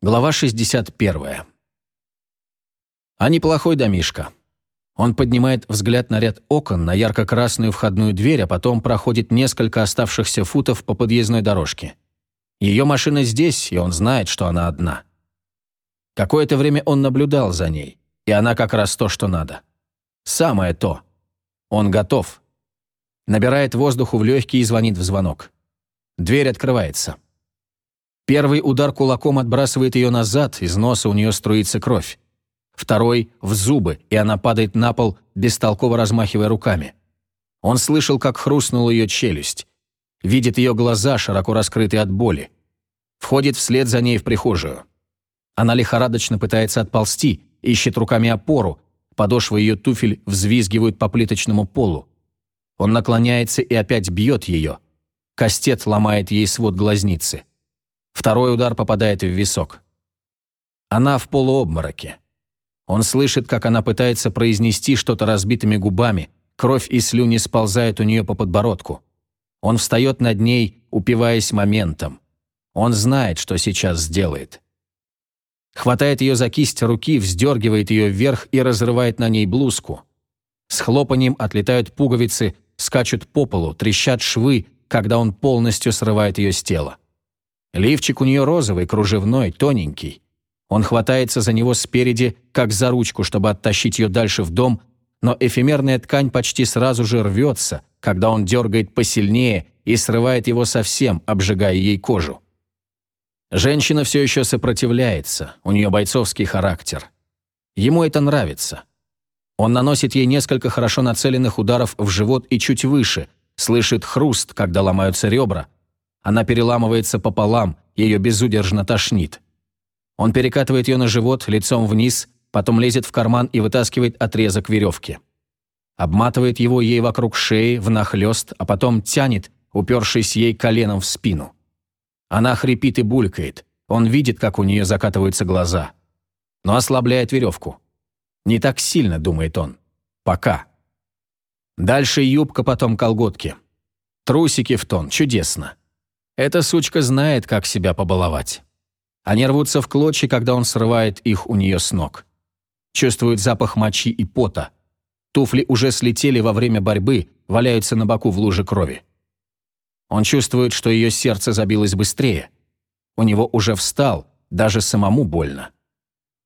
Глава 61. А неплохой домишка. Он поднимает взгляд на ряд окон, на ярко-красную входную дверь, а потом проходит несколько оставшихся футов по подъездной дорожке. Ее машина здесь, и он знает, что она одна. Какое-то время он наблюдал за ней, и она как раз то, что надо. Самое то. Он готов. Набирает воздуху в легкие и звонит в звонок. Дверь открывается. Первый удар кулаком отбрасывает ее назад, из носа у нее струится кровь. Второй – в зубы, и она падает на пол, бестолково размахивая руками. Он слышал, как хрустнула ее челюсть. Видит ее глаза, широко раскрытые от боли. Входит вслед за ней в прихожую. Она лихорадочно пытается отползти, ищет руками опору. Подошвы ее туфель взвизгивают по плиточному полу. Он наклоняется и опять бьет ее. Кастет ломает ей свод глазницы. Второй удар попадает в висок. Она в полуобмороке. Он слышит, как она пытается произнести что-то разбитыми губами, кровь и слюни сползают у нее по подбородку. Он встает над ней, упиваясь моментом. Он знает, что сейчас сделает. Хватает ее за кисть руки, вздергивает ее вверх и разрывает на ней блузку. С хлопанием отлетают пуговицы, скачут по полу, трещат швы, когда он полностью срывает ее с тела. Лифчик у нее розовый, кружевной, тоненький. Он хватается за него спереди, как за ручку, чтобы оттащить ее дальше в дом, но эфемерная ткань почти сразу же рвется, когда он дергает посильнее и срывает его совсем, обжигая ей кожу. Женщина все еще сопротивляется, у нее бойцовский характер. Ему это нравится. Он наносит ей несколько хорошо нацеленных ударов в живот и чуть выше, слышит хруст, когда ломаются ребра, она переламывается пополам, ее безудержно тошнит. Он перекатывает ее на живот, лицом вниз, потом лезет в карман и вытаскивает отрезок веревки. Обматывает его ей вокруг шеи, внахлёст, а потом тянет, упершись ей коленом в спину. Она хрипит и булькает. Он видит, как у нее закатываются глаза. Но ослабляет веревку. Не так сильно, думает он. Пока. Дальше юбка, потом колготки. Трусики в тон. Чудесно. Эта сучка знает, как себя побаловать. Они рвутся в клочья, когда он срывает их у нее с ног. Чувствует запах мочи и пота. Туфли уже слетели во время борьбы, валяются на боку в луже крови. Он чувствует, что ее сердце забилось быстрее. У него уже встал, даже самому больно.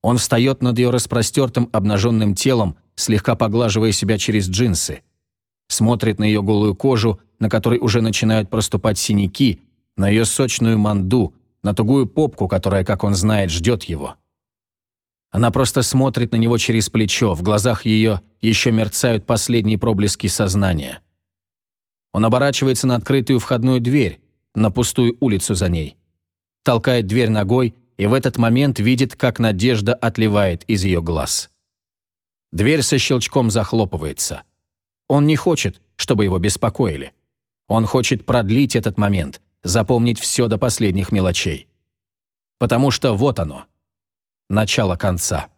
Он встает над ее распростертым обнаженным телом, слегка поглаживая себя через джинсы. Смотрит на ее голую кожу, на которой уже начинают проступать синяки, на ее сочную манду, на тугую попку, которая, как он знает, ждет его. Она просто смотрит на него через плечо, в глазах ее еще мерцают последние проблески сознания. Он оборачивается на открытую входную дверь, на пустую улицу за ней. Толкает дверь ногой и в этот момент видит, как надежда отливает из ее глаз. Дверь со щелчком захлопывается. Он не хочет, чтобы его беспокоили. Он хочет продлить этот момент, запомнить все до последних мелочей. Потому что вот оно, начало конца.